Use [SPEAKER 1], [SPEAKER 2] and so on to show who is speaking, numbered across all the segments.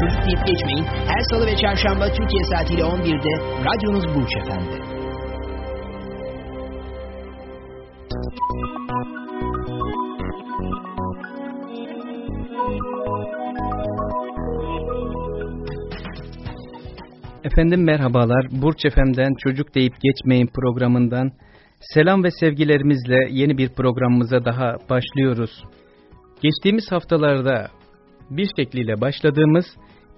[SPEAKER 1] Çocuk deyip geçmeyin. Her salı ve çarşamba Türkiye saatiyle 11'de radyonuz Burç Efendi.
[SPEAKER 2] Efendim merhabalar. Burç Efem'den Çocuk Deyip Geçmeyin programından selam ve sevgilerimizle yeni bir programımıza daha başlıyoruz. Geçtiğimiz haftalarda bir şekliyle başladığımız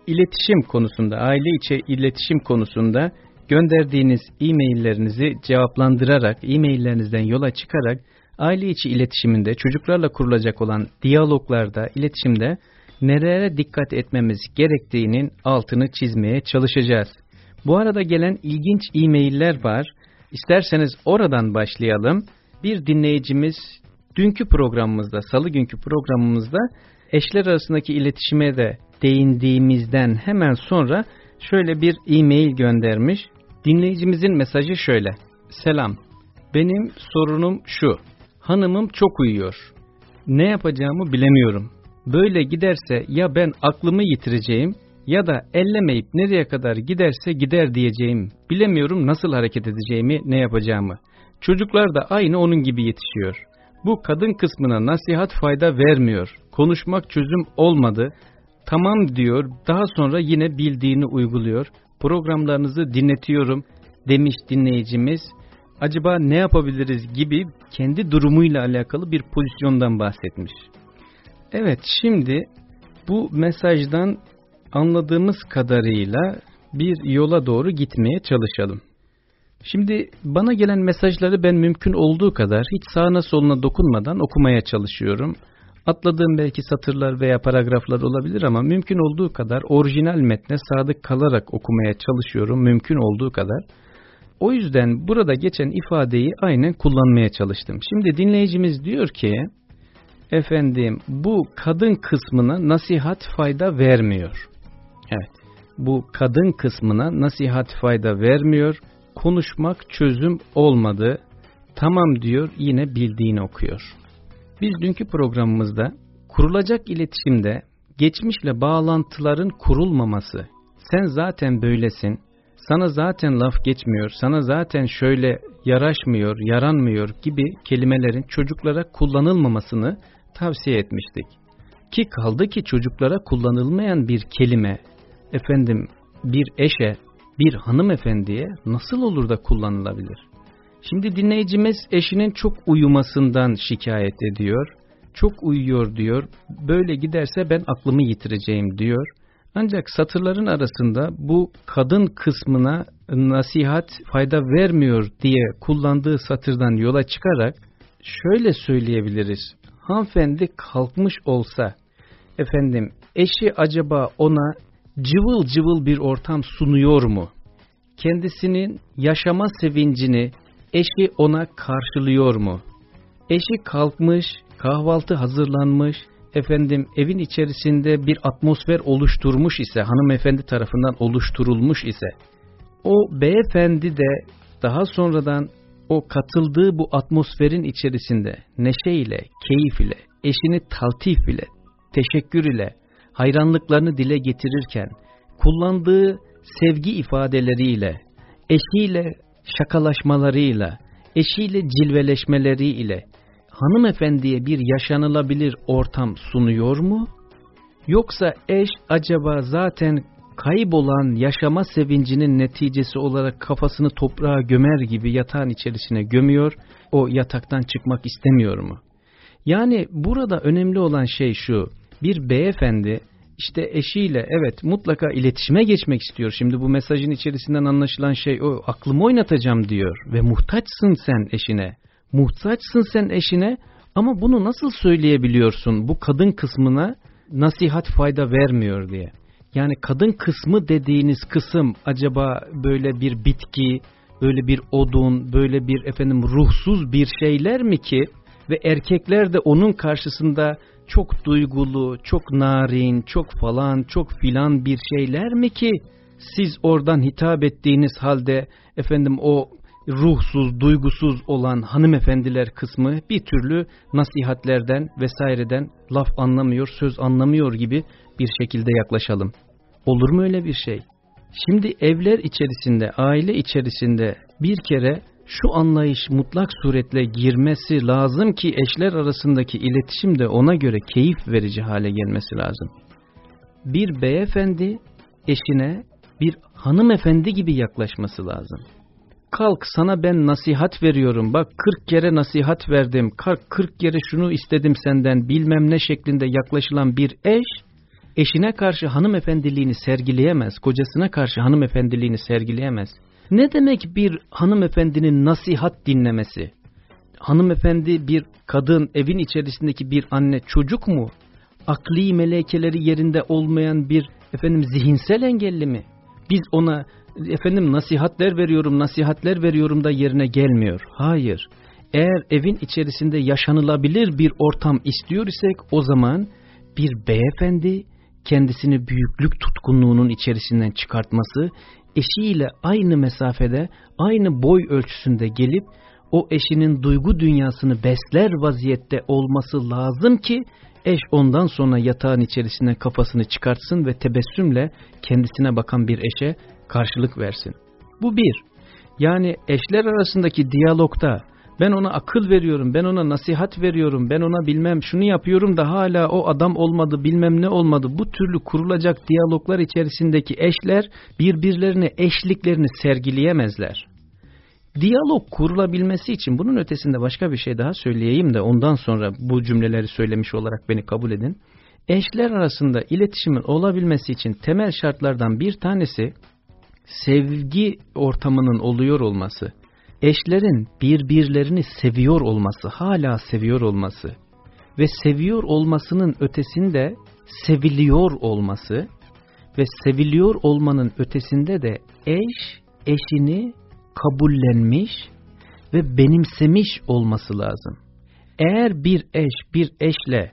[SPEAKER 2] iletişim konusunda, aile içi iletişim konusunda gönderdiğiniz e-maillerinizi cevaplandırarak, e-maillerinizden yola çıkarak aile içi iletişiminde, çocuklarla kurulacak olan diyaloglarda, iletişimde nerelere dikkat etmemiz gerektiğinin altını çizmeye çalışacağız. Bu arada gelen ilginç e-mailler var. İsterseniz oradan başlayalım. Bir dinleyicimiz dünkü programımızda, salı günkü programımızda eşler arasındaki iletişime de değindiğimizden hemen sonra şöyle bir e-mail göndermiş. Dinleyicimizin mesajı şöyle. Selam, benim sorunum şu. Hanımım çok uyuyor. Ne yapacağımı bilemiyorum. Böyle giderse ya ben aklımı yitireceğim ya da ellemeyip nereye kadar giderse gider diyeceğim. Bilemiyorum nasıl hareket edeceğimi, ne yapacağımı. Çocuklar da aynı onun gibi yetişiyor. Bu kadın kısmına nasihat fayda vermiyor. Konuşmak çözüm olmadı. Tamam diyor, daha sonra yine bildiğini uyguluyor. Programlarınızı dinletiyorum demiş dinleyicimiz. Acaba ne yapabiliriz gibi kendi durumuyla alakalı bir pozisyondan bahsetmiş. Evet şimdi bu mesajdan anladığımız kadarıyla bir yola doğru gitmeye çalışalım. Şimdi bana gelen mesajları ben mümkün olduğu kadar hiç sağına soluna dokunmadan okumaya çalışıyorum. Atladığım belki satırlar veya paragraflar olabilir ama mümkün olduğu kadar orijinal metne sadık kalarak okumaya çalışıyorum mümkün olduğu kadar. O yüzden burada geçen ifadeyi aynen kullanmaya çalıştım. Şimdi dinleyicimiz diyor ki, efendim bu kadın kısmına nasihat fayda vermiyor. Evet, bu kadın kısmına nasihat fayda vermiyor, konuşmak çözüm olmadı, tamam diyor yine bildiğini okuyor. Biz dünkü programımızda kurulacak iletişimde geçmişle bağlantıların kurulmaması, sen zaten böylesin, sana zaten laf geçmiyor, sana zaten şöyle yaraşmıyor, yaranmıyor gibi kelimelerin çocuklara kullanılmamasını tavsiye etmiştik. Ki kaldı ki çocuklara kullanılmayan bir kelime, efendim bir eşe, bir hanımefendiye nasıl olur da kullanılabilir? Şimdi dinleyicimiz eşinin çok uyumasından şikayet ediyor. Çok uyuyor diyor. Böyle giderse ben aklımı yitireceğim diyor. Ancak satırların arasında bu kadın kısmına nasihat fayda vermiyor diye kullandığı satırdan yola çıkarak şöyle söyleyebiliriz. Hanımefendi kalkmış olsa efendim eşi acaba ona cıvıl cıvıl bir ortam sunuyor mu? Kendisinin yaşama sevincini eşi ona karşılıyor mu? Eşi kalkmış, kahvaltı hazırlanmış, efendim evin içerisinde bir atmosfer oluşturmuş ise, hanımefendi tarafından oluşturulmuş ise, o beyefendi de daha sonradan o katıldığı bu atmosferin içerisinde neşeyle, keyif ile, eşini taltif ile, teşekkür ile, hayranlıklarını dile getirirken, kullandığı sevgi ifadeleriyle, eşiyle şakalaşmalarıyla, eşiyle cilveleşmeleriyle, hanımefendiye bir yaşanılabilir ortam sunuyor mu? Yoksa eş acaba zaten kaybolan yaşama sevincinin neticesi olarak kafasını toprağa gömer gibi yatağın içerisine gömüyor, o yataktan çıkmak istemiyor mu? Yani burada önemli olan şey şu, bir beyefendi işte eşiyle evet mutlaka iletişime geçmek istiyor. Şimdi bu mesajın içerisinden anlaşılan şey o aklımı oynatacağım diyor ve muhtaçsın sen eşine. Muhtaçsın sen eşine ama bunu nasıl söyleyebiliyorsun bu kadın kısmına nasihat fayda vermiyor diye. Yani kadın kısmı dediğiniz kısım acaba böyle bir bitki, böyle bir odun, böyle bir efendim ruhsuz bir şeyler mi ki ve erkekler de onun karşısında çok duygulu, çok narin, çok falan, çok filan bir şeyler mi ki siz oradan hitap ettiğiniz halde efendim o ruhsuz, duygusuz olan hanımefendiler kısmı bir türlü nasihatlerden vesaireden laf anlamıyor, söz anlamıyor gibi bir şekilde yaklaşalım. Olur mu öyle bir şey? Şimdi evler içerisinde, aile içerisinde bir kere şu anlayış mutlak suretle girmesi lazım ki eşler arasındaki iletişim de ona göre keyif verici hale gelmesi lazım. Bir beyefendi eşine bir hanımefendi gibi yaklaşması lazım. Kalk sana ben nasihat veriyorum bak 40 kere nasihat verdim 40 kere şunu istedim senden bilmem ne şeklinde yaklaşılan bir eş eşine karşı hanımefendiliğini sergileyemez, kocasına karşı hanımefendiliğini sergileyemez. Ne demek bir hanımefendinin nasihat dinlemesi? Hanımefendi bir kadın, evin içerisindeki bir anne çocuk mu? Akli melekeleri yerinde olmayan bir efendim zihinsel engelli mi? Biz ona efendim nasihatler veriyorum, nasihatler veriyorum da yerine gelmiyor. Hayır. Eğer evin içerisinde yaşanılabilir bir ortam istiyor isek o zaman bir beyefendi kendisini büyüklük tutkunluğunun içerisinden çıkartması, eşiyle aynı mesafede, aynı boy ölçüsünde gelip o eşinin duygu dünyasını besler vaziyette olması lazım ki eş ondan sonra yatağın içerisinden kafasını çıkartsın ve tebessümle kendisine bakan bir eşe karşılık versin. Bu bir. Yani eşler arasındaki diyalogta ben ona akıl veriyorum, ben ona nasihat veriyorum, ben ona bilmem şunu yapıyorum da hala o adam olmadı, bilmem ne olmadı. Bu türlü kurulacak diyaloglar içerisindeki eşler birbirlerine eşliklerini sergileyemezler. Diyalog kurulabilmesi için bunun ötesinde başka bir şey daha söyleyeyim de ondan sonra bu cümleleri söylemiş olarak beni kabul edin. Eşler arasında iletişimin olabilmesi için temel şartlardan bir tanesi sevgi ortamının oluyor olması eşlerin birbirlerini seviyor olması, hala seviyor olması ve seviyor olmasının ötesinde seviliyor olması ve seviliyor olmanın ötesinde de eş eşini kabullenmiş ve benimsemiş olması lazım. Eğer bir eş bir eşle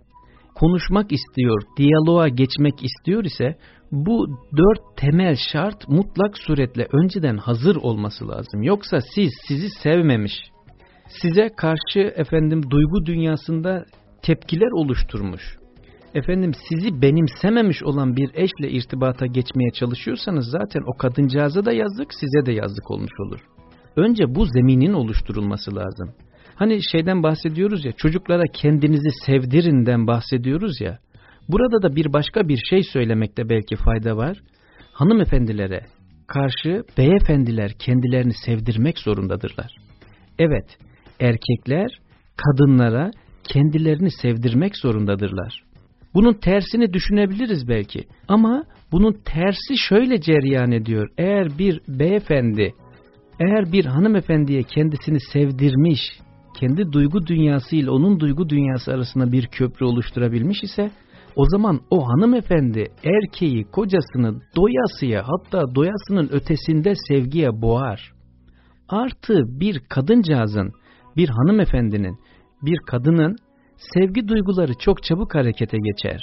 [SPEAKER 2] konuşmak istiyor, diyaloğa geçmek istiyor ise bu dört temel şart mutlak suretle önceden hazır olması lazım. Yoksa siz sizi sevmemiş, size karşı efendim duygu dünyasında tepkiler oluşturmuş, efendim sizi benimsememiş olan bir eşle irtibata geçmeye çalışıyorsanız zaten o kadıncağıza da yazık size de yazık olmuş olur. Önce bu zeminin oluşturulması lazım. Hani şeyden bahsediyoruz ya çocuklara kendinizi sevdirinden bahsediyoruz ya. Burada da bir başka bir şey söylemekte belki fayda var. Hanımefendilere karşı beyefendiler kendilerini sevdirmek zorundadırlar. Evet, erkekler kadınlara kendilerini sevdirmek zorundadırlar. Bunun tersini düşünebiliriz belki ama bunun tersi şöyle cereyan ediyor. Eğer bir beyefendi, eğer bir hanımefendiye kendisini sevdirmiş, kendi duygu dünyası ile onun duygu dünyası arasında bir köprü oluşturabilmiş ise o zaman o hanımefendi erkeği kocasını doyasıya hatta doyasının ötesinde sevgiye boğar. Artı bir kadıncağızın, bir hanımefendinin, bir kadının sevgi duyguları çok çabuk harekete geçer.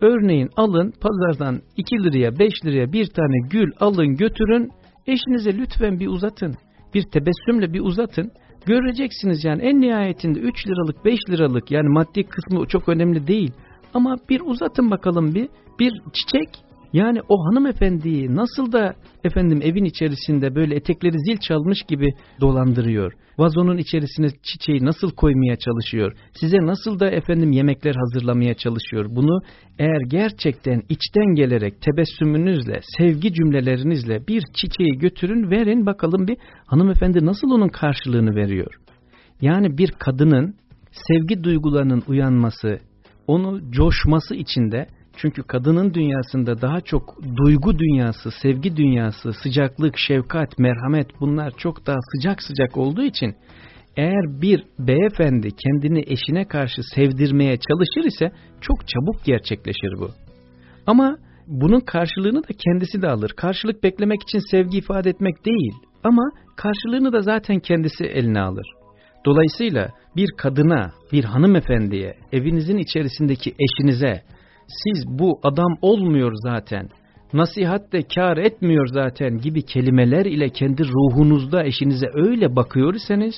[SPEAKER 2] Örneğin alın pazardan 2 liraya 5 liraya bir tane gül alın götürün eşinize lütfen bir uzatın. Bir tebessümle bir uzatın. Göreceksiniz yani en nihayetinde 3 liralık 5 liralık yani maddi kısmı çok önemli değil. Ama bir uzatın bakalım bir, bir çiçek yani o hanımefendiyi nasıl da efendim evin içerisinde böyle etekleri zil çalmış gibi dolandırıyor. Vazonun içerisine çiçeği nasıl koymaya çalışıyor. Size nasıl da efendim yemekler hazırlamaya çalışıyor. Bunu eğer gerçekten içten gelerek tebessümünüzle, sevgi cümlelerinizle bir çiçeği götürün verin bakalım bir hanımefendi nasıl onun karşılığını veriyor. Yani bir kadının sevgi duygularının uyanması, onu coşması içinde çünkü kadının dünyasında daha çok duygu dünyası, sevgi dünyası, sıcaklık, şefkat, merhamet bunlar çok daha sıcak sıcak olduğu için eğer bir beyefendi kendini eşine karşı sevdirmeye çalışır ise çok çabuk gerçekleşir bu. Ama bunun karşılığını da kendisi de alır. Karşılık beklemek için sevgi ifade etmek değil ama karşılığını da zaten kendisi eline alır. Dolayısıyla bir kadına, bir hanımefendiye, evinizin içerisindeki eşinize siz bu adam olmuyor zaten, nasihat de kar etmiyor zaten gibi kelimeler ile kendi ruhunuzda eşinize öyle bakıyorsanız,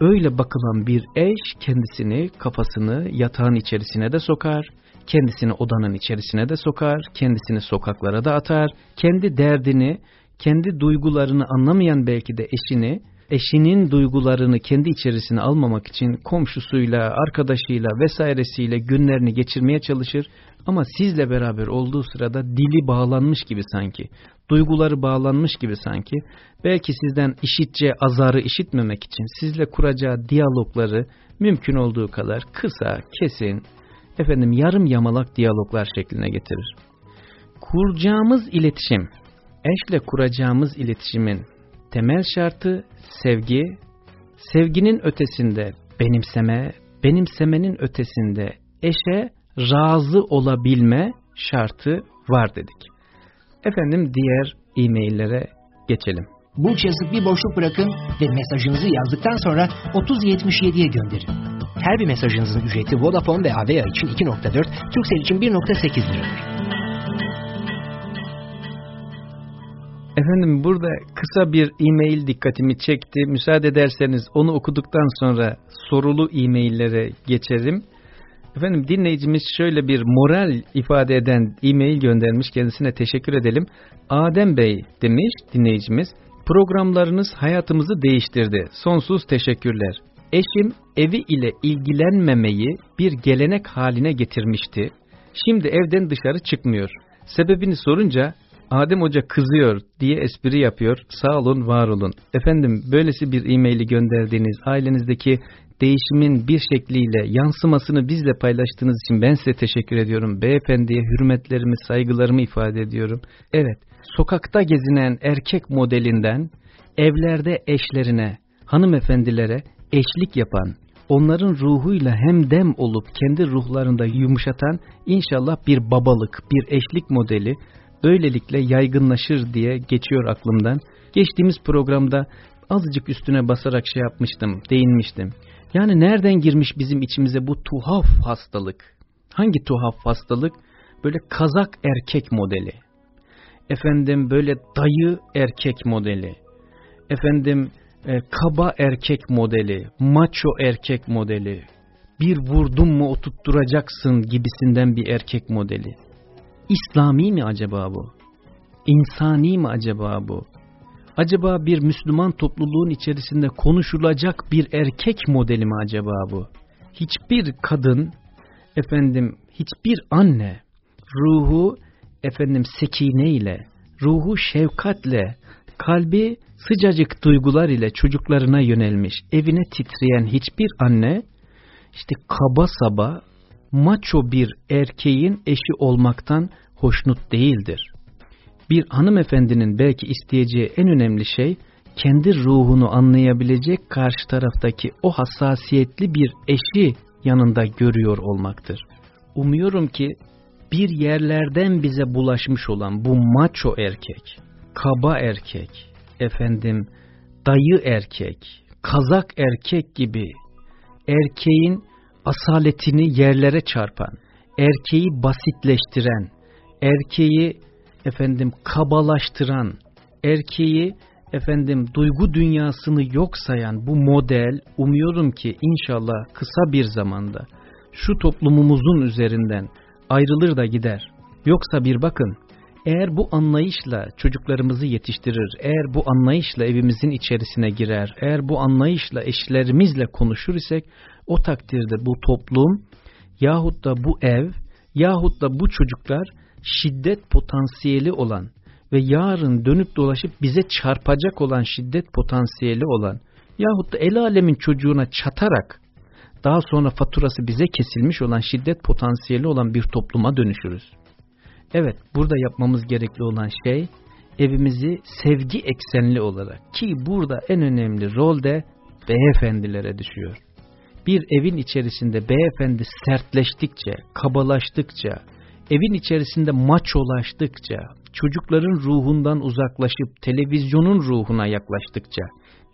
[SPEAKER 2] öyle bakılan bir eş kendisini, kafasını yatağın içerisine de sokar, kendisini odanın içerisine de sokar, kendisini sokaklara da atar, kendi derdini, kendi duygularını anlamayan belki de eşini, eşinin duygularını kendi içerisine almamak için komşusuyla, arkadaşıyla vesairesiyle günlerini geçirmeye çalışır. Ama sizle beraber olduğu sırada dili bağlanmış gibi sanki, duyguları bağlanmış gibi sanki, belki sizden işitce azarı işitmemek için sizle kuracağı diyalogları mümkün olduğu kadar kısa, kesin, efendim yarım yamalak diyaloglar şekline getirir. Kuracağımız iletişim, eşle kuracağımız iletişimin temel şartı sevgi, sevginin ötesinde benimseme, benimsemenin ötesinde eşe razı olabilme şartı var dedik. Efendim diğer e-maillere geçelim.
[SPEAKER 1] Bu yazıp bir boşluk bırakın ve mesajınızı yazdıktan sonra 3077'ye gönderin. Her bir mesajınızın ücreti Vodafone ve Avea için 2.4, Turkcell için 1.8 liradır.
[SPEAKER 2] Efendim burada kısa bir e-mail dikkatimi çekti. Müsaade ederseniz onu okuduktan sonra sorulu e-maillere geçerim. Efendim dinleyicimiz şöyle bir moral ifade eden e-mail göndermiş. Kendisine teşekkür edelim. Adem Bey demiş dinleyicimiz. Programlarınız hayatımızı değiştirdi. Sonsuz teşekkürler. Eşim evi ile ilgilenmemeyi bir gelenek haline getirmişti. Şimdi evden dışarı çıkmıyor. Sebebini sorunca Adem Hoca kızıyor diye espri yapıyor. Sağ olun, var olun. Efendim böylesi bir e-maili gönderdiğiniz ailenizdeki değişimin bir şekliyle yansımasını bizle paylaştığınız için ben size teşekkür ediyorum. Beyefendiye hürmetlerimi, saygılarımı ifade ediyorum. Evet, sokakta gezinen erkek modelinden evlerde eşlerine, hanımefendilere eşlik yapan, onların ruhuyla hemdem olup kendi ruhlarında yumuşatan inşallah bir babalık, bir eşlik modeli böylelikle yaygınlaşır diye geçiyor aklımdan. Geçtiğimiz programda azıcık üstüne basarak şey yapmıştım, değinmiştim. Yani nereden girmiş bizim içimize bu tuhaf hastalık? Hangi tuhaf hastalık? Böyle kazak erkek modeli. Efendim böyle dayı erkek modeli. Efendim e, kaba erkek modeli, macho erkek modeli, bir vurdum mu oturtturacaksın gibisinden bir erkek modeli. İslami mi acaba bu? İnsani mi acaba bu? Acaba bir Müslüman topluluğun içerisinde konuşulacak bir erkek modeli mi acaba bu? Hiçbir kadın, efendim hiçbir anne ruhu efendim sekine ile, ruhu şefkatle, kalbi sıcacık duygular ile çocuklarına yönelmiş, evine titreyen hiçbir anne, işte kaba saba, maço bir erkeğin eşi olmaktan hoşnut değildir. Bir hanımefendinin belki isteyeceği en önemli şey, kendi ruhunu anlayabilecek karşı taraftaki o hassasiyetli bir eşi yanında görüyor olmaktır. Umuyorum ki bir yerlerden bize bulaşmış olan bu maço erkek, kaba erkek, efendim dayı erkek, kazak erkek gibi erkeğin asaletini yerlere çarpan, erkeği basitleştiren, erkeği efendim kabalaştıran, erkeği efendim duygu dünyasını yok sayan bu model umuyorum ki inşallah kısa bir zamanda şu toplumumuzun üzerinden ayrılır da gider. Yoksa bir bakın eğer bu anlayışla çocuklarımızı yetiştirir, eğer bu anlayışla evimizin içerisine girer, eğer bu anlayışla eşlerimizle konuşur isek o takdirde bu toplum yahut da bu ev yahut da bu çocuklar şiddet potansiyeli olan ve yarın dönüp dolaşıp bize çarpacak olan şiddet potansiyeli olan yahut da el alemin çocuğuna çatarak daha sonra faturası bize kesilmiş olan şiddet potansiyeli olan bir topluma dönüşürüz. Evet burada yapmamız gerekli olan şey evimizi sevgi eksenli olarak ki burada en önemli rol de beyefendilere düşüyor. Bir evin içerisinde beyefendi sertleştikçe, kabalaştıkça, evin içerisinde maçolaştıkça, çocukların ruhundan uzaklaşıp televizyonun ruhuna yaklaştıkça,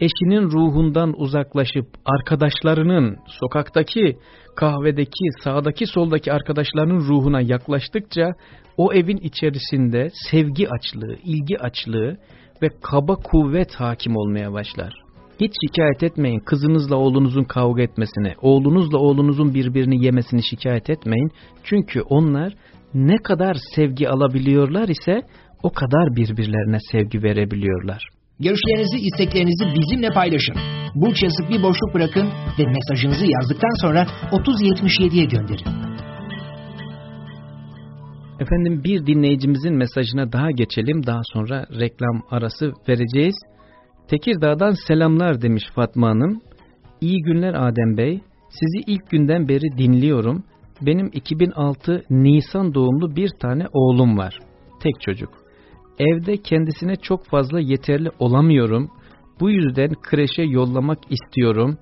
[SPEAKER 2] eşinin ruhundan uzaklaşıp arkadaşlarının, sokaktaki, kahvedeki, sağdaki, soldaki arkadaşlarının ruhuna yaklaştıkça o evin içerisinde sevgi açlığı, ilgi açlığı ve kaba kuvvet hakim olmaya başlar. Hiç şikayet etmeyin kızınızla oğlunuzun kavga etmesine, oğlunuzla oğlunuzun birbirini yemesini şikayet etmeyin. Çünkü onlar ne kadar sevgi alabiliyorlar ise o kadar birbirlerine sevgi verebiliyorlar.
[SPEAKER 1] Görüşlerinizi, isteklerinizi bizimle paylaşın. Burç yazıp bir boşluk bırakın ve mesajınızı yazdıktan sonra 3077'ye gönderin.
[SPEAKER 2] Efendim bir dinleyicimizin mesajına daha geçelim. Daha sonra reklam arası vereceğiz. Tekirdağ'dan selamlar demiş Fatma Hanım. İyi günler Adem Bey. Sizi ilk günden beri dinliyorum. Benim 2006 Nisan doğumlu bir tane oğlum var. Tek çocuk. Evde kendisine çok fazla yeterli olamıyorum. Bu yüzden kreşe yollamak istiyorum.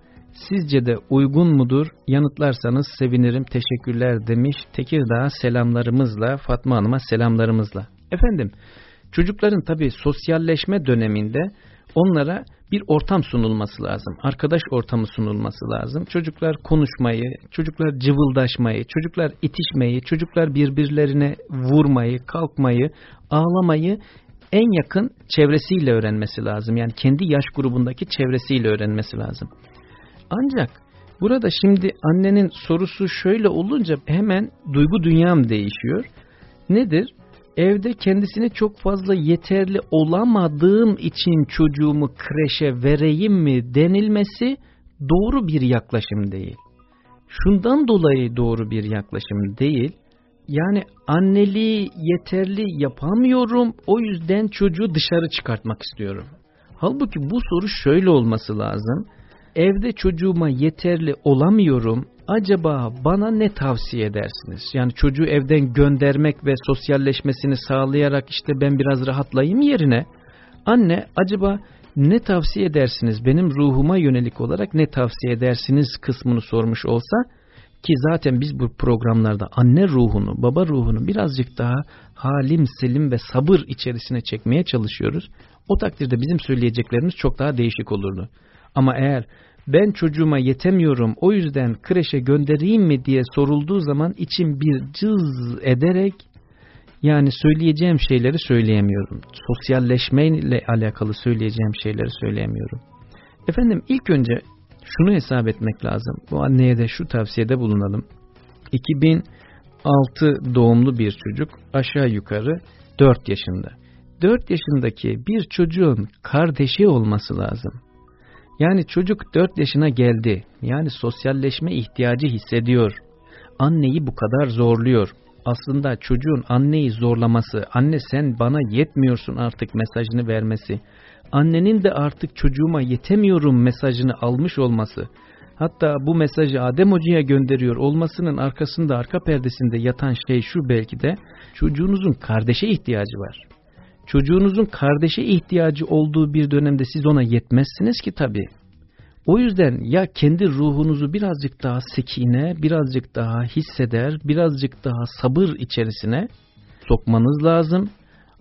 [SPEAKER 2] Sizce de uygun mudur? Yanıtlarsanız sevinirim. Teşekkürler demiş. Tekirdağ selamlarımızla, Fatma Hanım'a selamlarımızla. Efendim, çocukların tabi sosyalleşme döneminde onlara bir ortam sunulması lazım. Arkadaş ortamı sunulması lazım. Çocuklar konuşmayı, çocuklar cıvıldaşmayı, çocuklar itişmeyi, çocuklar birbirlerine vurmayı, kalkmayı, ağlamayı en yakın çevresiyle öğrenmesi lazım. Yani kendi yaş grubundaki çevresiyle öğrenmesi lazım. Ancak burada şimdi annenin sorusu şöyle olunca hemen duygu dünyam değişiyor. Nedir? Evde kendisine çok fazla yeterli olamadığım için çocuğumu kreşe vereyim mi denilmesi doğru bir yaklaşım değil. Şundan dolayı doğru bir yaklaşım değil. Yani anneliği yeterli yapamıyorum o yüzden çocuğu dışarı çıkartmak istiyorum. Halbuki bu soru şöyle olması lazım evde çocuğuma yeterli olamıyorum. Acaba bana ne tavsiye edersiniz? Yani çocuğu evden göndermek ve sosyalleşmesini sağlayarak işte ben biraz rahatlayayım yerine anne acaba ne tavsiye edersiniz? Benim ruhuma yönelik olarak ne tavsiye edersiniz kısmını sormuş olsa ki zaten biz bu programlarda anne ruhunu, baba ruhunu birazcık daha halim, selim ve sabır içerisine çekmeye çalışıyoruz. O takdirde bizim söyleyeceklerimiz çok daha değişik olurdu. Ama eğer ben çocuğuma yetemiyorum o yüzden kreşe göndereyim mi diye sorulduğu zaman içim bir cız ederek yani söyleyeceğim şeyleri söyleyemiyorum. Sosyalleşmeyle alakalı söyleyeceğim şeyleri söyleyemiyorum. Efendim ilk önce şunu hesap etmek lazım. Bu anneye de şu tavsiyede bulunalım. 2006 doğumlu bir çocuk aşağı yukarı 4 yaşında. 4 yaşındaki bir çocuğun kardeşi olması lazım. Yani çocuk 4 yaşına geldi. Yani sosyalleşme ihtiyacı hissediyor. Anneyi bu kadar zorluyor. Aslında çocuğun anneyi zorlaması, anne sen bana yetmiyorsun artık mesajını vermesi, annenin de artık çocuğuma yetemiyorum mesajını almış olması, hatta bu mesajı Adem Hoca'ya gönderiyor olmasının arkasında arka perdesinde yatan şey şu belki de çocuğunuzun kardeşe ihtiyacı var. Çocuğunuzun kardeşe ihtiyacı olduğu bir dönemde siz ona yetmezsiniz ki tabii. O yüzden ya kendi ruhunuzu birazcık daha sekine, birazcık daha hisseder, birazcık daha sabır içerisine sokmanız lazım.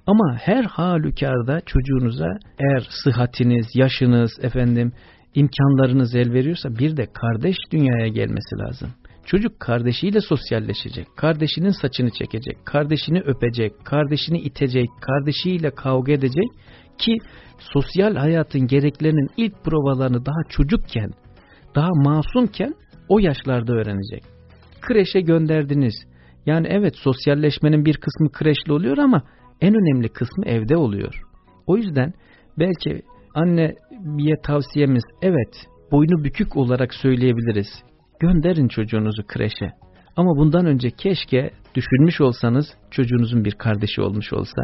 [SPEAKER 2] Ama her halükarda çocuğunuza eğer sıhhatiniz, yaşınız, efendim imkanlarınız el veriyorsa bir de kardeş dünyaya gelmesi lazım. Çocuk kardeşiyle sosyalleşecek, kardeşinin saçını çekecek, kardeşini öpecek, kardeşini itecek, kardeşiyle kavga edecek ki sosyal hayatın gereklerinin ilk provalarını daha çocukken, daha masumken o yaşlarda öğrenecek. Kreşe gönderdiniz. Yani evet sosyalleşmenin bir kısmı kreşle oluyor ama en önemli kısmı evde oluyor. O yüzden belki anneye tavsiyemiz evet boynu bükük olarak söyleyebiliriz. Gönderin çocuğunuzu kreşe. Ama bundan önce keşke düşünmüş olsanız çocuğunuzun bir kardeşi olmuş olsa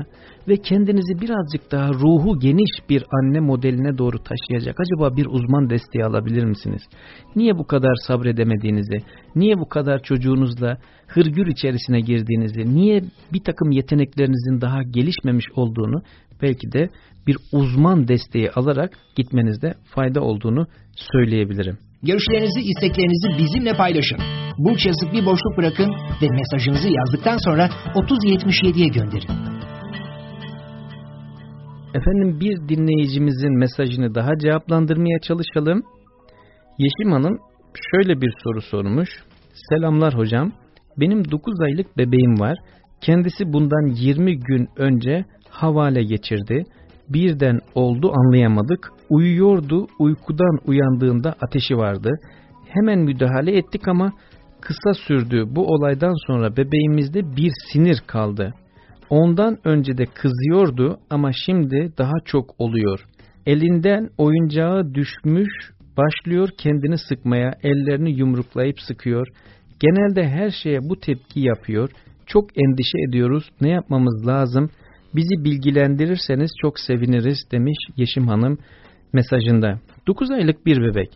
[SPEAKER 2] ve kendinizi birazcık daha ruhu geniş bir anne modeline doğru taşıyacak acaba bir uzman desteği alabilir misiniz? Niye bu kadar sabredemediğinizi, niye bu kadar çocuğunuzla hırgür içerisine girdiğinizi, niye bir takım yeteneklerinizin daha gelişmemiş olduğunu belki de bir uzman desteği alarak gitmenizde fayda olduğunu söyleyebilirim.
[SPEAKER 1] Görüşlerinizi, isteklerinizi bizimle paylaşın. Burç yazıp bir boşluk bırakın ve mesajınızı yazdıktan sonra 3077'ye gönderin.
[SPEAKER 2] Efendim bir dinleyicimizin mesajını daha cevaplandırmaya çalışalım. Yeşim Hanım şöyle bir soru sormuş. Selamlar hocam. Benim 9 aylık bebeğim var. Kendisi bundan 20 gün önce havale geçirdi. Birden oldu anlayamadık. Uyuyordu, uykudan uyandığında ateşi vardı. Hemen müdahale ettik ama kısa sürdü. Bu olaydan sonra bebeğimizde bir sinir kaldı. Ondan önce de kızıyordu ama şimdi daha çok oluyor. Elinden oyuncağı düşmüş, başlıyor kendini sıkmaya, ellerini yumruklayıp sıkıyor. Genelde her şeye bu tepki yapıyor. Çok endişe ediyoruz. Ne yapmamız lazım? Bizi bilgilendirirseniz çok seviniriz demiş Yeşim Hanım mesajında. 9 aylık bir bebek.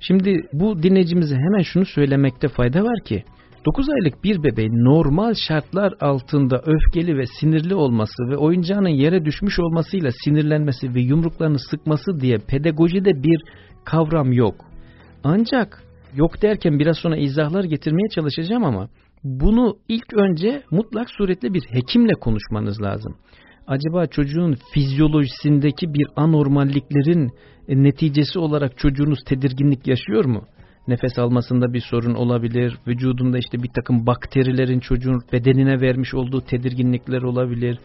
[SPEAKER 2] Şimdi bu dinleyicimize hemen şunu söylemekte fayda var ki 9 aylık bir bebeğin normal şartlar altında öfkeli ve sinirli olması ve oyuncağının yere düşmüş olmasıyla sinirlenmesi ve yumruklarını sıkması diye pedagojide bir kavram yok. Ancak yok derken biraz sonra izahlar getirmeye çalışacağım ama bunu ilk önce mutlak suretle bir hekimle konuşmanız lazım. Acaba çocuğun fizyolojisindeki bir anormalliklerin neticesi olarak çocuğunuz tedirginlik yaşıyor mu? Nefes almasında bir sorun olabilir, vücudunda işte bir takım bakterilerin çocuğun bedenine vermiş olduğu tedirginlikler olabilir,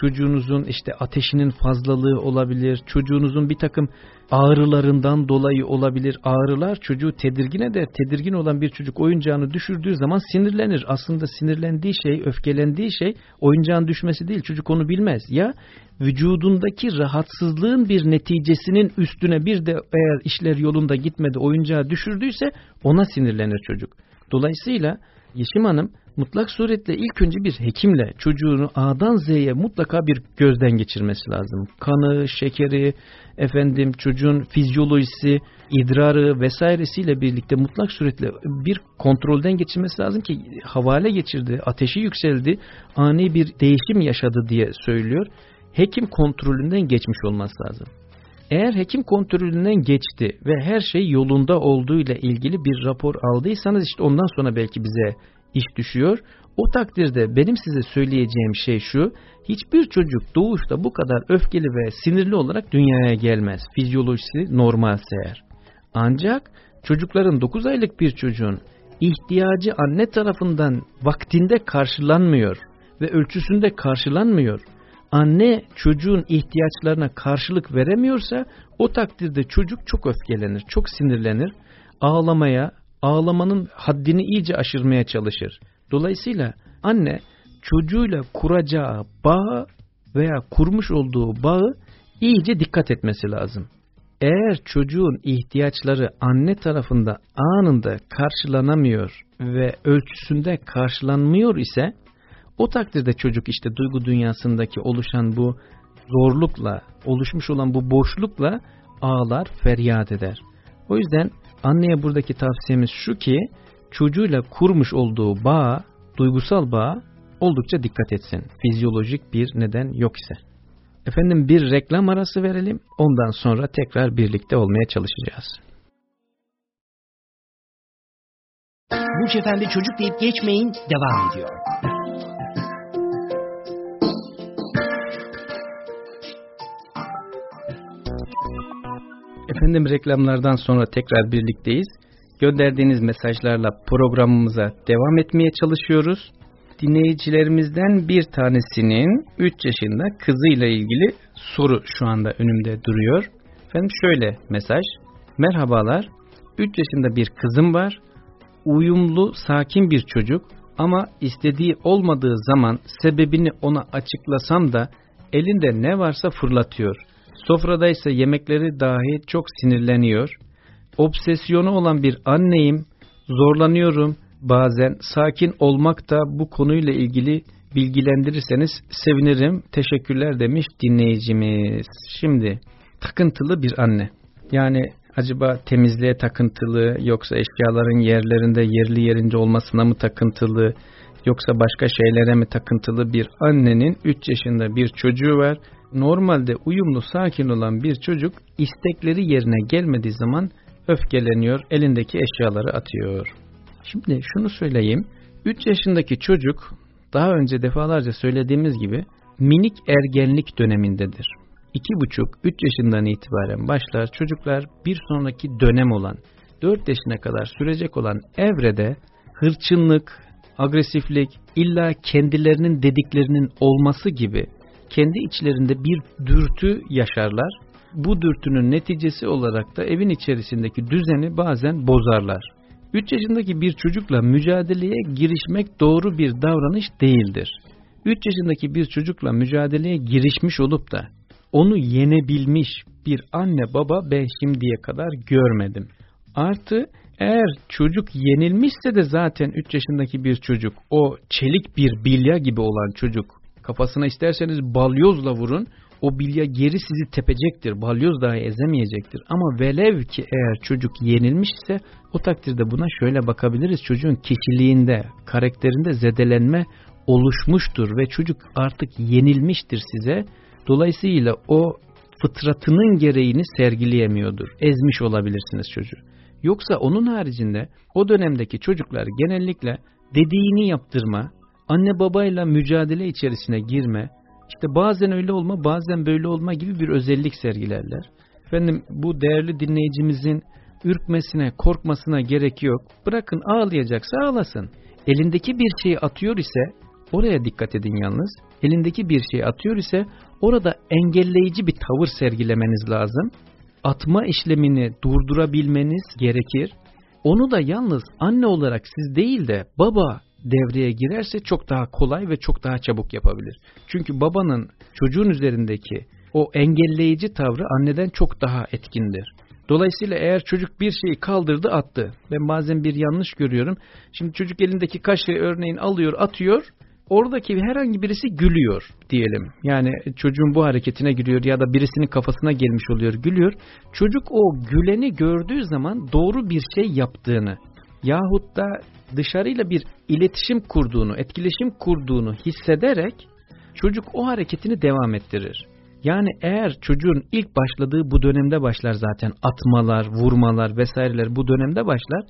[SPEAKER 2] çocuğunuzun işte ateşinin fazlalığı olabilir, çocuğunuzun bir takım ağrılarından dolayı olabilir. Ağrılar çocuğu tedirgin eder. Tedirgin olan bir çocuk oyuncağını düşürdüğü zaman sinirlenir. Aslında sinirlendiği şey, öfkelendiği şey oyuncağın düşmesi değil. Çocuk onu bilmez. Ya vücudundaki rahatsızlığın bir neticesinin üstüne bir de eğer işler yolunda gitmedi oyuncağı düşürdüyse ona sinirlenir çocuk. Dolayısıyla Yeşim Hanım mutlak suretle ilk önce bir hekimle çocuğunu A'dan Z'ye mutlaka bir gözden geçirmesi lazım. Kanı, şekeri, efendim çocuğun fizyolojisi, idrarı vesairesiyle birlikte mutlak suretle bir kontrolden geçirmesi lazım ki havale geçirdi, ateşi yükseldi, ani bir değişim yaşadı diye söylüyor. Hekim kontrolünden geçmiş olması lazım. Eğer hekim kontrolünden geçti ve her şey yolunda olduğu ile ilgili bir rapor aldıysanız işte ondan sonra belki bize iş düşüyor. O takdirde benim size söyleyeceğim şey şu, hiçbir çocuk doğuşta bu kadar öfkeli ve sinirli olarak dünyaya gelmez. Fizyolojisi normalse eğer. Ancak çocukların 9 aylık bir çocuğun ihtiyacı anne tarafından vaktinde karşılanmıyor ve ölçüsünde karşılanmıyor. Anne çocuğun ihtiyaçlarına karşılık veremiyorsa o takdirde çocuk çok öfkelenir, çok sinirlenir. Ağlamaya, ağlamanın haddini iyice aşırmaya çalışır. Dolayısıyla anne çocuğuyla kuracağı bağı veya kurmuş olduğu bağı iyice dikkat etmesi lazım. Eğer çocuğun ihtiyaçları anne tarafında anında karşılanamıyor ve ölçüsünde karşılanmıyor ise o takdirde çocuk işte duygu dünyasındaki oluşan bu zorlukla, oluşmuş olan bu boşlukla ağlar, feryat eder. O yüzden anneye buradaki tavsiyemiz şu ki çocuğuyla kurmuş olduğu bağ, duygusal bağ oldukça dikkat etsin. Fizyolojik bir neden yok ise. Efendim bir reklam arası verelim. Ondan sonra tekrar birlikte olmaya çalışacağız.
[SPEAKER 1] Burç Efendi çocuk deyip geçmeyin devam ediyor.
[SPEAKER 2] Efendim reklamlardan sonra tekrar birlikteyiz. Gönderdiğiniz mesajlarla programımıza devam etmeye çalışıyoruz. Dinleyicilerimizden bir tanesinin 3 yaşında kızıyla ilgili soru şu anda önümde duruyor. Efendim şöyle mesaj. Merhabalar. 3 yaşında bir kızım var. Uyumlu, sakin bir çocuk ama istediği olmadığı zaman sebebini ona açıklasam da elinde ne varsa fırlatıyor. Sofradaysa yemekleri dahi çok sinirleniyor. Obsesyonu olan bir anneyim, zorlanıyorum. Bazen sakin olmak da bu konuyla ilgili bilgilendirirseniz sevinirim. Teşekkürler demiş dinleyicimiz. Şimdi takıntılı bir anne. Yani acaba temizliğe takıntılı yoksa eşyaların yerlerinde yerli yerince olmasına mı takıntılı yoksa başka şeylere mi takıntılı bir annenin 3 yaşında bir çocuğu var normalde uyumlu, sakin olan bir çocuk istekleri yerine gelmediği zaman öfkeleniyor, elindeki eşyaları atıyor. Şimdi şunu söyleyeyim. 3 yaşındaki çocuk daha önce defalarca söylediğimiz gibi minik ergenlik dönemindedir. 2,5-3 yaşından itibaren başlar çocuklar bir sonraki dönem olan 4 yaşına kadar sürecek olan evrede hırçınlık, agresiflik, illa kendilerinin dediklerinin olması gibi kendi içlerinde bir dürtü yaşarlar. Bu dürtünün neticesi olarak da evin içerisindeki düzeni bazen bozarlar. 3 yaşındaki bir çocukla mücadeleye girişmek doğru bir davranış değildir. 3 yaşındaki bir çocukla mücadeleye girişmiş olup da onu yenebilmiş bir anne baba ben şimdiye kadar görmedim. Artı eğer çocuk yenilmişse de zaten 3 yaşındaki bir çocuk o çelik bir bilya gibi olan çocuk kafasına isterseniz balyozla vurun o bilya geri sizi tepecektir. Balyoz dahi ezemeyecektir. Ama velev ki eğer çocuk yenilmişse o takdirde buna şöyle bakabiliriz. Çocuğun kişiliğinde, karakterinde zedelenme oluşmuştur ve çocuk artık yenilmiştir size. Dolayısıyla o fıtratının gereğini sergileyemiyordur. Ezmiş olabilirsiniz çocuğu. Yoksa onun haricinde o dönemdeki çocuklar genellikle dediğini yaptırma, anne babayla mücadele içerisine girme, işte bazen öyle olma, bazen böyle olma gibi bir özellik sergilerler. Efendim bu değerli dinleyicimizin ürkmesine, korkmasına gerek yok. Bırakın ağlayacaksa ağlasın. Elindeki bir şeyi atıyor ise, oraya dikkat edin yalnız. Elindeki bir şeyi atıyor ise orada engelleyici bir tavır sergilemeniz lazım. Atma işlemini durdurabilmeniz gerekir. Onu da yalnız anne olarak siz değil de baba devreye girerse çok daha kolay ve çok daha çabuk yapabilir. Çünkü babanın çocuğun üzerindeki o engelleyici tavrı anneden çok daha etkindir. Dolayısıyla eğer çocuk bir şeyi kaldırdı attı. Ben bazen bir yanlış görüyorum. Şimdi çocuk elindeki kaşığı örneğin alıyor atıyor. Oradaki herhangi birisi gülüyor diyelim. Yani çocuğun bu hareketine gülüyor ya da birisinin kafasına gelmiş oluyor gülüyor. Çocuk o güleni gördüğü zaman doğru bir şey yaptığını yahut da dışarıyla bir iletişim kurduğunu, etkileşim kurduğunu hissederek çocuk o hareketini devam ettirir. Yani eğer çocuğun ilk başladığı bu dönemde başlar zaten atmalar, vurmalar vesaireler bu dönemde başlar.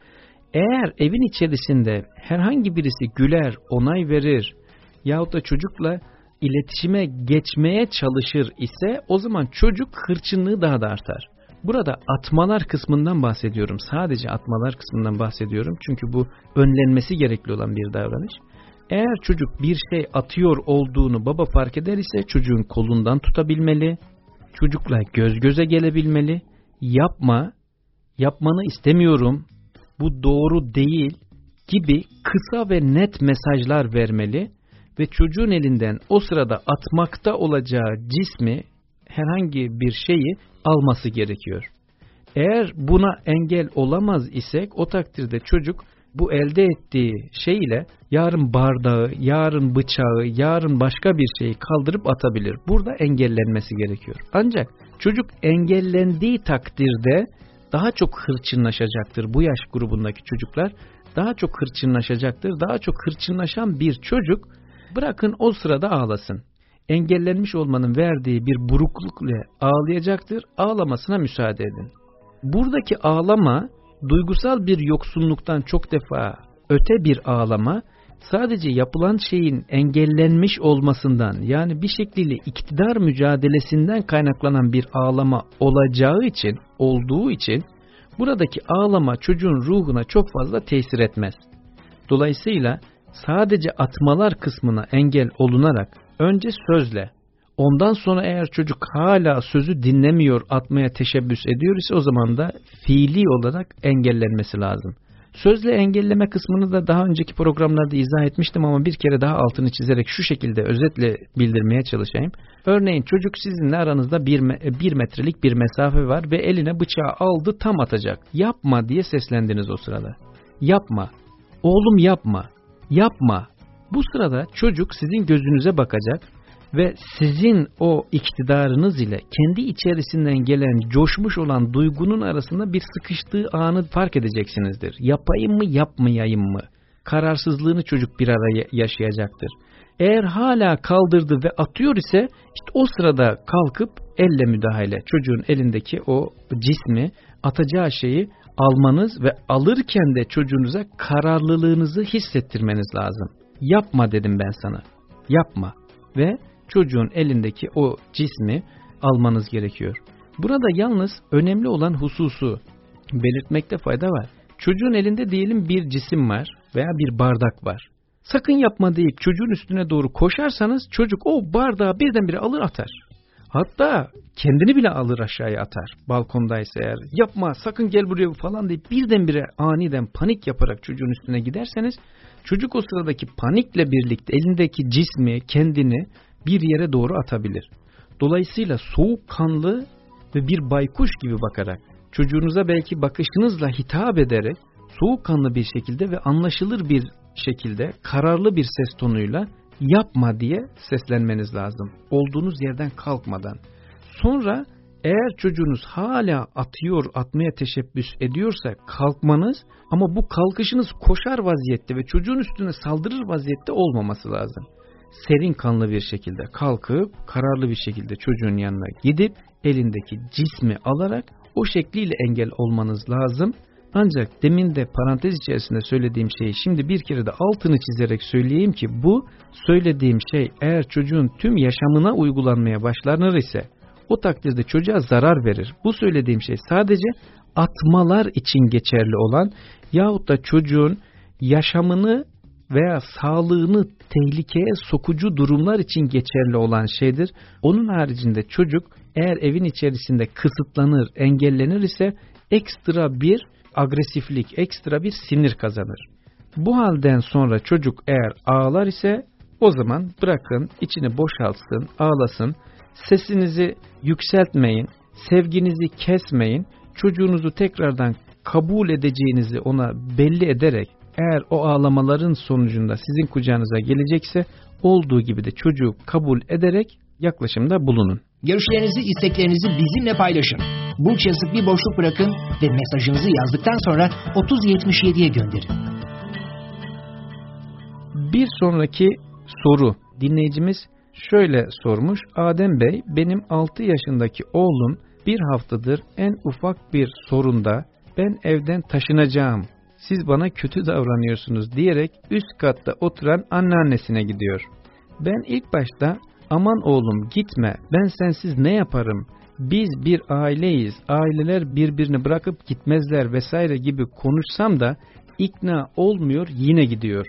[SPEAKER 2] Eğer evin içerisinde herhangi birisi güler, onay verir yahut da çocukla iletişime geçmeye çalışır ise o zaman çocuk hırçınlığı daha da artar. Burada atmalar kısmından bahsediyorum. Sadece atmalar kısmından bahsediyorum. Çünkü bu önlenmesi gerekli olan bir davranış. Eğer çocuk bir şey atıyor olduğunu baba fark eder ise çocuğun kolundan tutabilmeli, çocukla göz göze gelebilmeli, yapma, yapmanı istemiyorum, bu doğru değil gibi kısa ve net mesajlar vermeli ve çocuğun elinden o sırada atmakta olacağı cismi herhangi bir şeyi alması gerekiyor. Eğer buna engel olamaz isek o takdirde çocuk bu elde ettiği şeyle yarın bardağı, yarın bıçağı, yarın başka bir şeyi kaldırıp atabilir. Burada engellenmesi gerekiyor. Ancak çocuk engellendiği takdirde daha çok hırçınlaşacaktır. Bu yaş grubundaki çocuklar daha çok hırçınlaşacaktır. Daha çok hırçınlaşan bir çocuk bırakın o sırada ağlasın engellenmiş olmanın verdiği bir buruklukla ağlayacaktır. Ağlamasına müsaade edin. Buradaki ağlama duygusal bir yoksunluktan çok defa öte bir ağlama sadece yapılan şeyin engellenmiş olmasından yani bir şekliyle iktidar mücadelesinden kaynaklanan bir ağlama olacağı için, olduğu için buradaki ağlama çocuğun ruhuna çok fazla tesir etmez. Dolayısıyla sadece atmalar kısmına engel olunarak Önce sözle. Ondan sonra eğer çocuk hala sözü dinlemiyor, atmaya teşebbüs ediyor ise o zaman da fiili olarak engellenmesi lazım. Sözle engelleme kısmını da daha önceki programlarda izah etmiştim ama bir kere daha altını çizerek şu şekilde özetle bildirmeye çalışayım. Örneğin çocuk sizinle aranızda bir, bir metrelik bir mesafe var ve eline bıçağı aldı tam atacak. Yapma diye seslendiniz o sırada. Yapma. Oğlum yapma. Yapma. Bu sırada çocuk sizin gözünüze bakacak ve sizin o iktidarınız ile kendi içerisinden gelen coşmuş olan duygunun arasında bir sıkıştığı anı fark edeceksinizdir. Yapayım mı yapmayayım mı? Kararsızlığını çocuk bir ara yaşayacaktır. Eğer hala kaldırdı ve atıyor ise işte o sırada kalkıp elle müdahale çocuğun elindeki o cismi atacağı şeyi almanız ve alırken de çocuğunuza kararlılığınızı hissettirmeniz lazım. Yapma dedim ben sana. Yapma. Ve çocuğun elindeki o cismi almanız gerekiyor. Burada yalnız önemli olan hususu belirtmekte fayda var. Çocuğun elinde diyelim bir cisim var veya bir bardak var. Sakın yapma deyip çocuğun üstüne doğru koşarsanız çocuk o bardağı birdenbire alır atar. Hatta kendini bile alır aşağıya atar balkondaysa eğer. Yapma sakın gel buraya falan deyip birdenbire aniden panik yaparak çocuğun üstüne giderseniz çocuk o sıradaki panikle birlikte elindeki cismi kendini bir yere doğru atabilir. Dolayısıyla soğukkanlı ve bir baykuş gibi bakarak çocuğunuza belki bakışınızla hitap ederek soğukkanlı bir şekilde ve anlaşılır bir şekilde kararlı bir ses tonuyla yapma diye seslenmeniz lazım. Olduğunuz yerden kalkmadan. Sonra eğer çocuğunuz hala atıyor, atmaya teşebbüs ediyorsa kalkmanız ama bu kalkışınız koşar vaziyette ve çocuğun üstüne saldırır vaziyette olmaması lazım. Serin kanlı bir şekilde kalkıp kararlı bir şekilde çocuğun yanına gidip elindeki cismi alarak o şekliyle engel olmanız lazım ancak demin de parantez içerisinde söylediğim şeyi şimdi bir kere de altını çizerek söyleyeyim ki bu söylediğim şey eğer çocuğun tüm yaşamına uygulanmaya başlanır ise o takdirde çocuğa zarar verir. Bu söylediğim şey sadece atmalar için geçerli olan yahut da çocuğun yaşamını veya sağlığını tehlikeye sokucu durumlar için geçerli olan şeydir. Onun haricinde çocuk eğer evin içerisinde kısıtlanır, engellenir ise ekstra bir agresiflik, ekstra bir sinir kazanır. Bu halden sonra çocuk eğer ağlar ise o zaman bırakın içini boşaltsın, ağlasın, sesinizi yükseltmeyin, sevginizi kesmeyin, çocuğunuzu tekrardan kabul edeceğinizi ona belli ederek eğer o ağlamaların sonucunda sizin kucağınıza gelecekse olduğu gibi de çocuğu kabul ederek yaklaşımda bulunun.
[SPEAKER 1] Görüşlerinizi, isteklerinizi bizimle paylaşın. Burç yazıp bir boşluk bırakın ve mesajınızı yazdıktan sonra 3077'ye gönderin.
[SPEAKER 2] Bir sonraki soru dinleyicimiz şöyle sormuş. Adem Bey benim 6 yaşındaki oğlum bir haftadır en ufak bir sorunda ben evden taşınacağım. Siz bana kötü davranıyorsunuz diyerek üst katta oturan anneannesine gidiyor. Ben ilk başta aman oğlum gitme ben sensiz ne yaparım biz bir aileyiz aileler birbirini bırakıp gitmezler vesaire gibi konuşsam da ikna olmuyor yine gidiyor.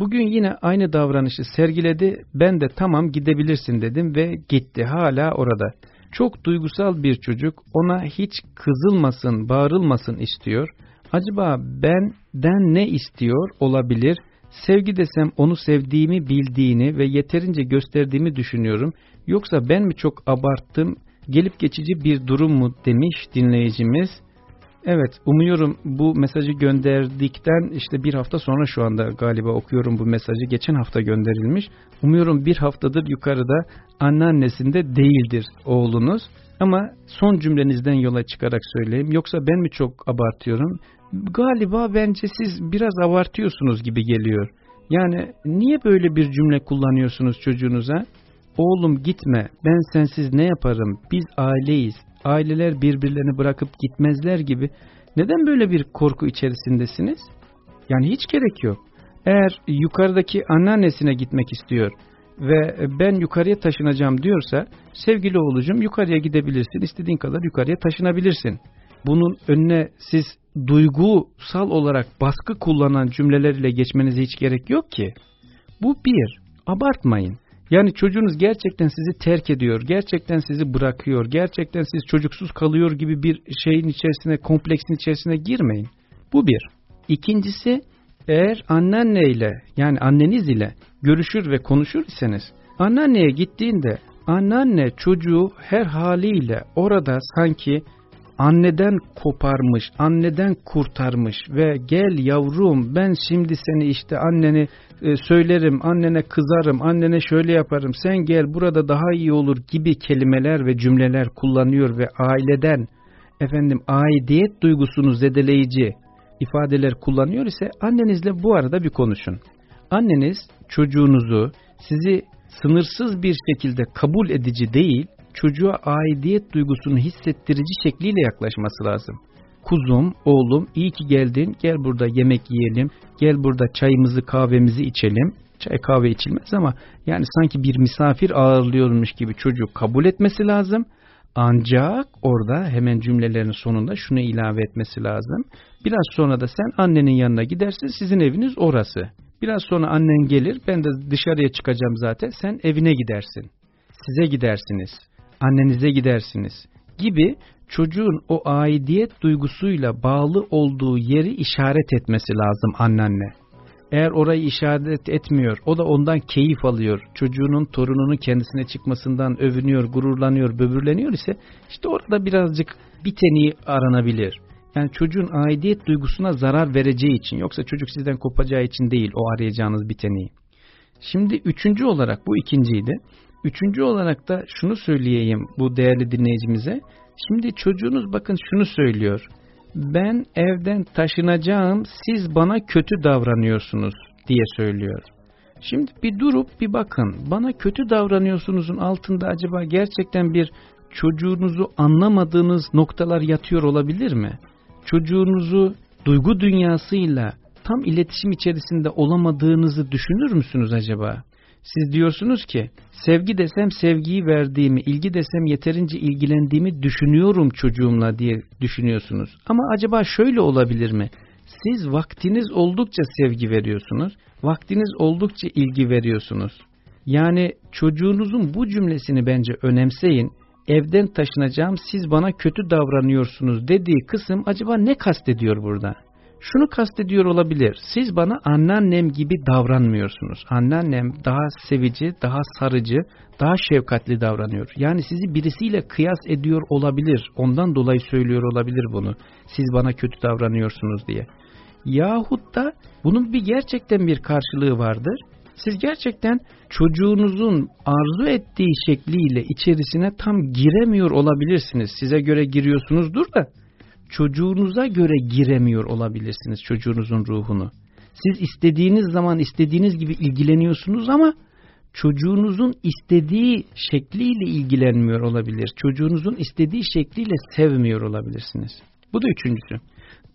[SPEAKER 2] Bugün yine aynı davranışı sergiledi ben de tamam gidebilirsin dedim ve gitti hala orada. Çok duygusal bir çocuk ona hiç kızılmasın bağırılmasın istiyor. Acaba benden ne istiyor olabilir Sevgi desem onu sevdiğimi bildiğini ve yeterince gösterdiğimi düşünüyorum. Yoksa ben mi çok abarttım, gelip geçici bir durum mu demiş dinleyicimiz. Evet umuyorum bu mesajı gönderdikten işte bir hafta sonra şu anda galiba okuyorum bu mesajı. Geçen hafta gönderilmiş. Umuyorum bir haftadır yukarıda anneannesinde değildir oğlunuz. Ama son cümlenizden yola çıkarak söyleyeyim. Yoksa ben mi çok abartıyorum? Galiba bence siz biraz abartıyorsunuz gibi geliyor. Yani niye böyle bir cümle kullanıyorsunuz çocuğunuza? Oğlum gitme, ben sensiz ne yaparım, biz aileyiz, aileler birbirlerini bırakıp gitmezler gibi. Neden böyle bir korku içerisindesiniz? Yani hiç gerek yok. Eğer yukarıdaki anneannesine gitmek istiyor ve ben yukarıya taşınacağım diyorsa sevgili oğlucum yukarıya gidebilirsin, istediğin kadar yukarıya taşınabilirsin. Bunun önüne siz duygusal olarak baskı kullanan cümlelerle geçmenize hiç gerek yok ki. Bu bir, abartmayın. Yani çocuğunuz gerçekten sizi terk ediyor, gerçekten sizi bırakıyor, gerçekten siz çocuksuz kalıyor gibi bir şeyin içerisine, kompleksin içerisine girmeyin. Bu bir. İkincisi, eğer anneanneyle yani anneniz ile görüşür ve konuşur iseniz, anneanneye gittiğinde anneanne çocuğu her haliyle orada sanki anneden koparmış, anneden kurtarmış ve gel yavrum ben şimdi seni işte anneni e, söylerim, annene kızarım, annene şöyle yaparım, sen gel burada daha iyi olur gibi kelimeler ve cümleler kullanıyor ve aileden efendim aidiyet duygusunu zedeleyici ifadeler kullanıyor ise annenizle bu arada bir konuşun. Anneniz çocuğunuzu sizi sınırsız bir şekilde kabul edici değil, çocuğa aidiyet duygusunu hissettirici şekliyle yaklaşması lazım. Kuzum, oğlum iyi ki geldin, gel burada yemek yiyelim, gel burada çayımızı kahvemizi içelim. Çay kahve içilmez ama yani sanki bir misafir ağırlıyormuş gibi çocuk kabul etmesi lazım. Ancak orada hemen cümlelerin sonunda şunu ilave etmesi lazım. Biraz sonra da sen annenin yanına gidersin sizin eviniz orası. Biraz sonra annen gelir ben de dışarıya çıkacağım zaten sen evine gidersin. Size gidersiniz. Annenize gidersiniz. Gibi çocuğun o aidiyet duygusuyla bağlı olduğu yeri işaret etmesi lazım anneanne. Eğer orayı işaret etmiyor, o da ondan keyif alıyor, çocuğunun torununun kendisine çıkmasından övünüyor, gururlanıyor, böbürleniyor ise işte orada birazcık biteni aranabilir. Yani çocuğun aidiyet duygusuna zarar vereceği için yoksa çocuk sizden kopacağı için değil o arayacağınız biteni. Şimdi üçüncü olarak bu ikinciydi. Üçüncü olarak da şunu söyleyeyim bu değerli dinleyicimize. Şimdi çocuğunuz bakın şunu söylüyor. Ben evden taşınacağım siz bana kötü davranıyorsunuz diye söylüyor. Şimdi bir durup bir bakın bana kötü davranıyorsunuzun altında acaba gerçekten bir çocuğunuzu anlamadığınız noktalar yatıyor olabilir mi? Çocuğunuzu duygu dünyasıyla tam iletişim içerisinde olamadığınızı düşünür müsünüz acaba? Siz diyorsunuz ki sevgi desem sevgiyi verdiğimi, ilgi desem yeterince ilgilendiğimi düşünüyorum çocuğumla diye düşünüyorsunuz. Ama acaba şöyle olabilir mi? Siz vaktiniz oldukça sevgi veriyorsunuz, vaktiniz oldukça ilgi veriyorsunuz. Yani çocuğunuzun bu cümlesini bence önemseyin. Evden taşınacağım siz bana kötü davranıyorsunuz dediği kısım acaba ne kastediyor burada? Şunu kastediyor olabilir. Siz bana anneannem gibi davranmıyorsunuz. Anneannem daha sevici, daha sarıcı, daha şefkatli davranıyor. Yani sizi birisiyle kıyas ediyor olabilir. Ondan dolayı söylüyor olabilir bunu. Siz bana kötü davranıyorsunuz diye. Yahut da bunun bir gerçekten bir karşılığı vardır. Siz gerçekten çocuğunuzun arzu ettiği şekliyle içerisine tam giremiyor olabilirsiniz. Size göre giriyorsunuzdur da çocuğunuza göre giremiyor olabilirsiniz çocuğunuzun ruhunu. Siz istediğiniz zaman istediğiniz gibi ilgileniyorsunuz ama çocuğunuzun istediği şekliyle ilgilenmiyor olabilir. Çocuğunuzun istediği şekliyle sevmiyor olabilirsiniz. Bu da üçüncüsü.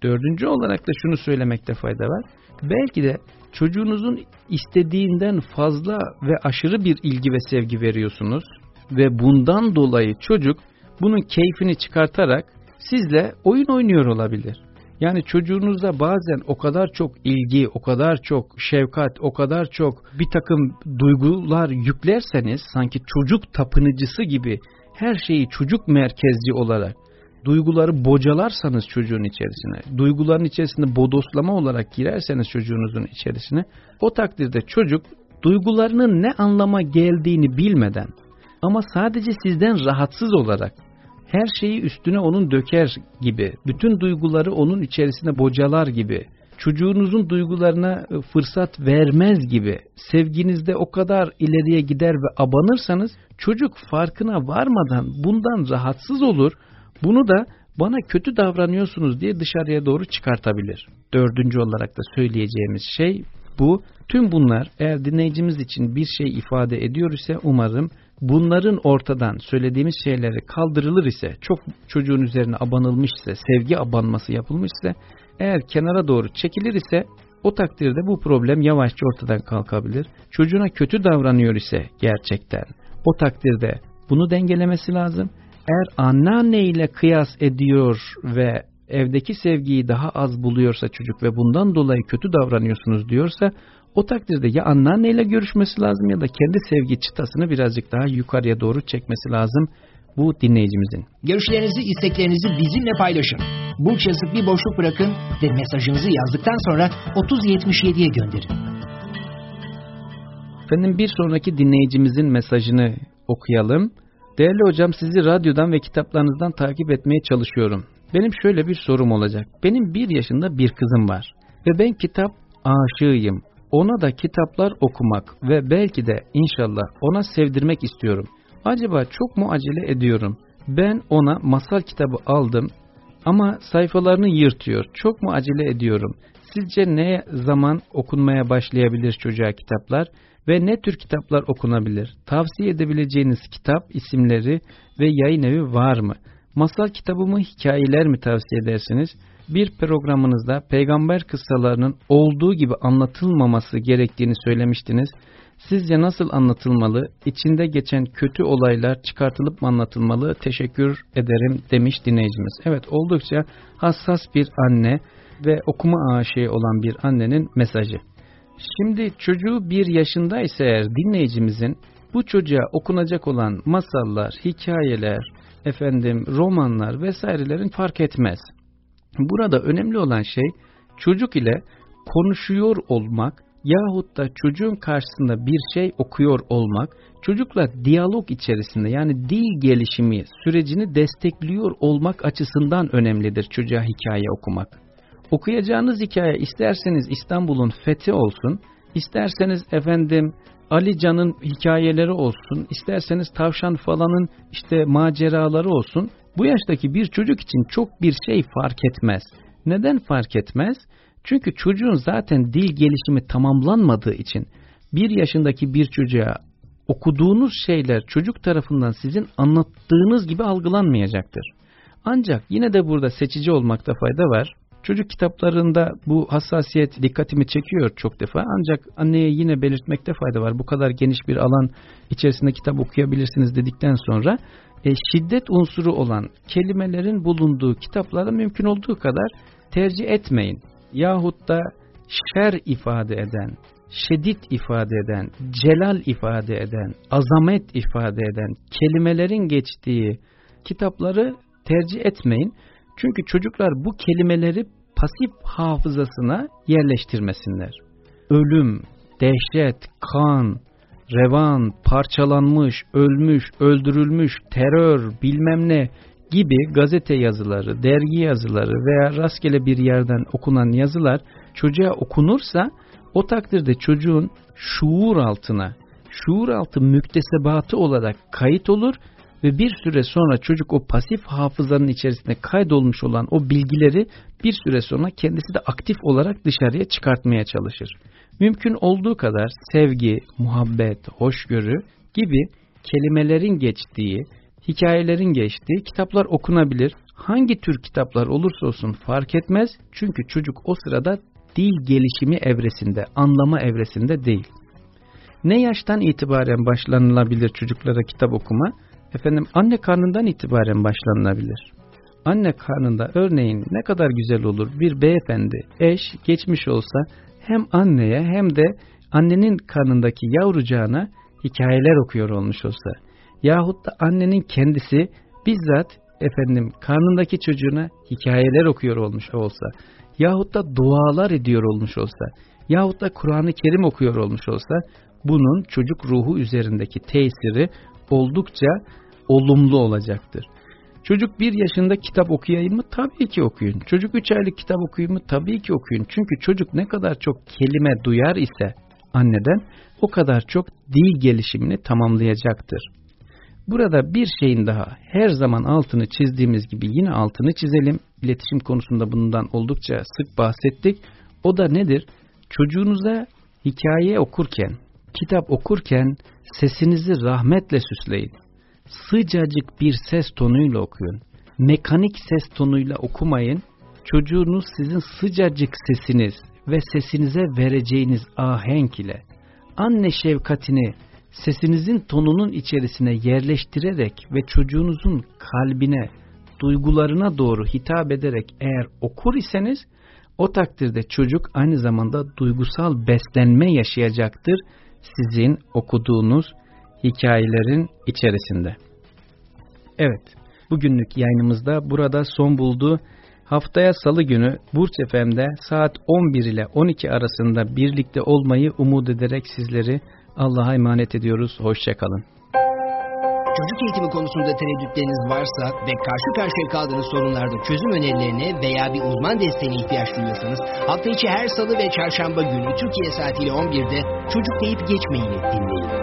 [SPEAKER 2] Dördüncü olarak da şunu söylemekte fayda var. Belki de çocuğunuzun istediğinden fazla ve aşırı bir ilgi ve sevgi veriyorsunuz ve bundan dolayı çocuk bunun keyfini çıkartarak sizle oyun oynuyor olabilir. Yani çocuğunuza bazen o kadar çok ilgi, o kadar çok şefkat, o kadar çok bir takım duygular yüklerseniz sanki çocuk tapınıcısı gibi her şeyi çocuk merkezci olarak duyguları bocalarsanız çocuğun içerisine, duyguların içerisinde bodoslama olarak girerseniz çocuğunuzun içerisine, o takdirde çocuk duygularının ne anlama geldiğini bilmeden ama sadece sizden rahatsız olarak her şeyi üstüne onun döker gibi, bütün duyguları onun içerisine bocalar gibi, çocuğunuzun duygularına e, fırsat vermez gibi, sevginizde o kadar ileriye gider ve abanırsanız, çocuk farkına varmadan bundan rahatsız olur, bunu da bana kötü davranıyorsunuz diye dışarıya doğru çıkartabilir. Dördüncü olarak da söyleyeceğimiz şey bu. Tüm bunlar eğer dinleyicimiz için bir şey ifade ediyor ise umarım bunların ortadan söylediğimiz şeyleri kaldırılır ise, çok çocuğun üzerine abanılmış sevgi abanması yapılmış eğer kenara doğru çekilir ise o takdirde bu problem yavaşça ortadan kalkabilir. Çocuğuna kötü davranıyor ise gerçekten o takdirde bunu dengelemesi lazım. Eğer anneanne ile kıyas ediyor ve evdeki sevgiyi daha az buluyorsa çocuk ve bundan dolayı kötü davranıyorsunuz diyorsa o takdirde ya anneanneyle görüşmesi lazım ya da kendi sevgi çıtasını birazcık daha yukarıya doğru çekmesi lazım bu dinleyicimizin.
[SPEAKER 1] Görüşlerinizi, isteklerinizi bizimle paylaşın. Burç yazıp bir boşluk bırakın ve mesajınızı yazdıktan sonra 3077'ye gönderin.
[SPEAKER 2] Efendim bir sonraki dinleyicimizin mesajını okuyalım. Değerli hocam sizi radyodan ve kitaplarınızdan takip etmeye çalışıyorum. Benim şöyle bir sorum olacak. Benim bir yaşında bir kızım var ve ben kitap aşığıyım. Ona da kitaplar okumak ve belki de inşallah ona sevdirmek istiyorum. Acaba çok mu acele ediyorum? Ben ona masal kitabı aldım ama sayfalarını yırtıyor. Çok mu acele ediyorum? Sizce ne zaman okunmaya başlayabilir çocuğa kitaplar ve ne tür kitaplar okunabilir? Tavsiye edebileceğiniz kitap isimleri ve yayın evi var mı? Masal kitabı mı hikayeler mi tavsiye edersiniz? Bir programınızda peygamber kıssalarının olduğu gibi anlatılmaması gerektiğini söylemiştiniz. Sizce nasıl anlatılmalı? İçinde geçen kötü olaylar çıkartılıp mı anlatılmalı? Teşekkür ederim demiş dinleyicimiz. Evet oldukça hassas bir anne ve okuma aşığı olan bir annenin mesajı. Şimdi çocuğu bir yaşındaysa eğer dinleyicimizin bu çocuğa okunacak olan masallar, hikayeler, efendim romanlar vesairelerin fark etmez. Burada önemli olan şey çocuk ile konuşuyor olmak yahut da çocuğun karşısında bir şey okuyor olmak, çocukla diyalog içerisinde yani dil gelişimi sürecini destekliyor olmak açısından önemlidir çocuğa hikaye okumak. Okuyacağınız hikaye isterseniz İstanbul'un fethi olsun, isterseniz efendim Ali Can'ın hikayeleri olsun, isterseniz Tavşan falanın işte maceraları olsun, bu yaştaki bir çocuk için çok bir şey fark etmez. Neden fark etmez? Çünkü çocuğun zaten dil gelişimi tamamlanmadığı için bir yaşındaki bir çocuğa okuduğunuz şeyler çocuk tarafından sizin anlattığınız gibi algılanmayacaktır. Ancak yine de burada seçici olmakta fayda var. Çocuk kitaplarında bu hassasiyet dikkatimi çekiyor çok defa ancak anneye yine belirtmekte fayda var. Bu kadar geniş bir alan içerisinde kitap okuyabilirsiniz dedikten sonra e, şiddet unsuru olan kelimelerin bulunduğu kitapları mümkün olduğu kadar tercih etmeyin. Yahut da şer ifade eden, şedid ifade eden, celal ifade eden, azamet ifade eden kelimelerin geçtiği kitapları tercih etmeyin. Çünkü çocuklar bu kelimeleri pasif hafızasına yerleştirmesinler. Ölüm, dehşet, kan, revan, parçalanmış, ölmüş, öldürülmüş, terör, bilmem ne gibi gazete yazıları, dergi yazıları veya rastgele bir yerden okunan yazılar çocuğa okunursa o takdirde çocuğun şuur altına, şuur altı müktesebatı olarak kayıt olur ve bir süre sonra çocuk o pasif hafızanın içerisinde kaydolmuş olan o bilgileri bir süre sonra kendisi de aktif olarak dışarıya çıkartmaya çalışır. Mümkün olduğu kadar sevgi, muhabbet, hoşgörü gibi kelimelerin geçtiği, hikayelerin geçtiği kitaplar okunabilir. Hangi tür kitaplar olursa olsun fark etmez. Çünkü çocuk o sırada dil gelişimi evresinde, anlama evresinde değil. Ne yaştan itibaren başlanılabilir çocuklara kitap okuma? Efendim anne karnından itibaren başlanılabilir. Anne karnında örneğin ne kadar güzel olur bir beyefendi, eş geçmiş olsa hem anneye hem de annenin karnındaki yavrucağına hikayeler okuyor olmuş olsa. Yahut da annenin kendisi bizzat efendim karnındaki çocuğuna hikayeler okuyor olmuş olsa. Yahut da dualar ediyor olmuş olsa. Yahut da Kur'an-ı Kerim okuyor olmuş olsa. Bunun çocuk ruhu üzerindeki tesiri oldukça olumlu olacaktır. Çocuk bir yaşında kitap okuyayım mı? Tabii ki okuyun. Çocuk üç aylık kitap okuyayım mı? Tabii ki okuyun. Çünkü çocuk ne kadar çok kelime duyar ise anneden o kadar çok dil gelişimini tamamlayacaktır. Burada bir şeyin daha her zaman altını çizdiğimiz gibi yine altını çizelim. İletişim konusunda bundan oldukça sık bahsettik. O da nedir? Çocuğunuza hikaye okurken, kitap okurken sesinizi rahmetle süsleyin sıcacık bir ses tonuyla okuyun. Mekanik ses tonuyla okumayın. Çocuğunuz sizin sıcacık sesiniz ve sesinize vereceğiniz ahenk ile anne şefkatini sesinizin tonunun içerisine yerleştirerek ve çocuğunuzun kalbine, duygularına doğru hitap ederek eğer okur iseniz o takdirde çocuk aynı zamanda duygusal beslenme yaşayacaktır sizin okuduğunuz hikayelerin içerisinde. Evet, bugünlük yayınımızda burada son buldu. Haftaya salı günü Burç FM'de saat 11 ile 12 arasında birlikte olmayı umut ederek sizleri Allah'a emanet ediyoruz. Hoşçakalın.
[SPEAKER 1] Çocuk eğitimi konusunda tereddütleriniz varsa ve karşı karşıya kaldığınız sorunlarda çözüm önerilerine veya bir uzman desteğine ihtiyaç duyuyorsanız hafta içi her salı ve çarşamba günü Türkiye saatiyle 11'de çocuk deyip geçmeyin dinleyin.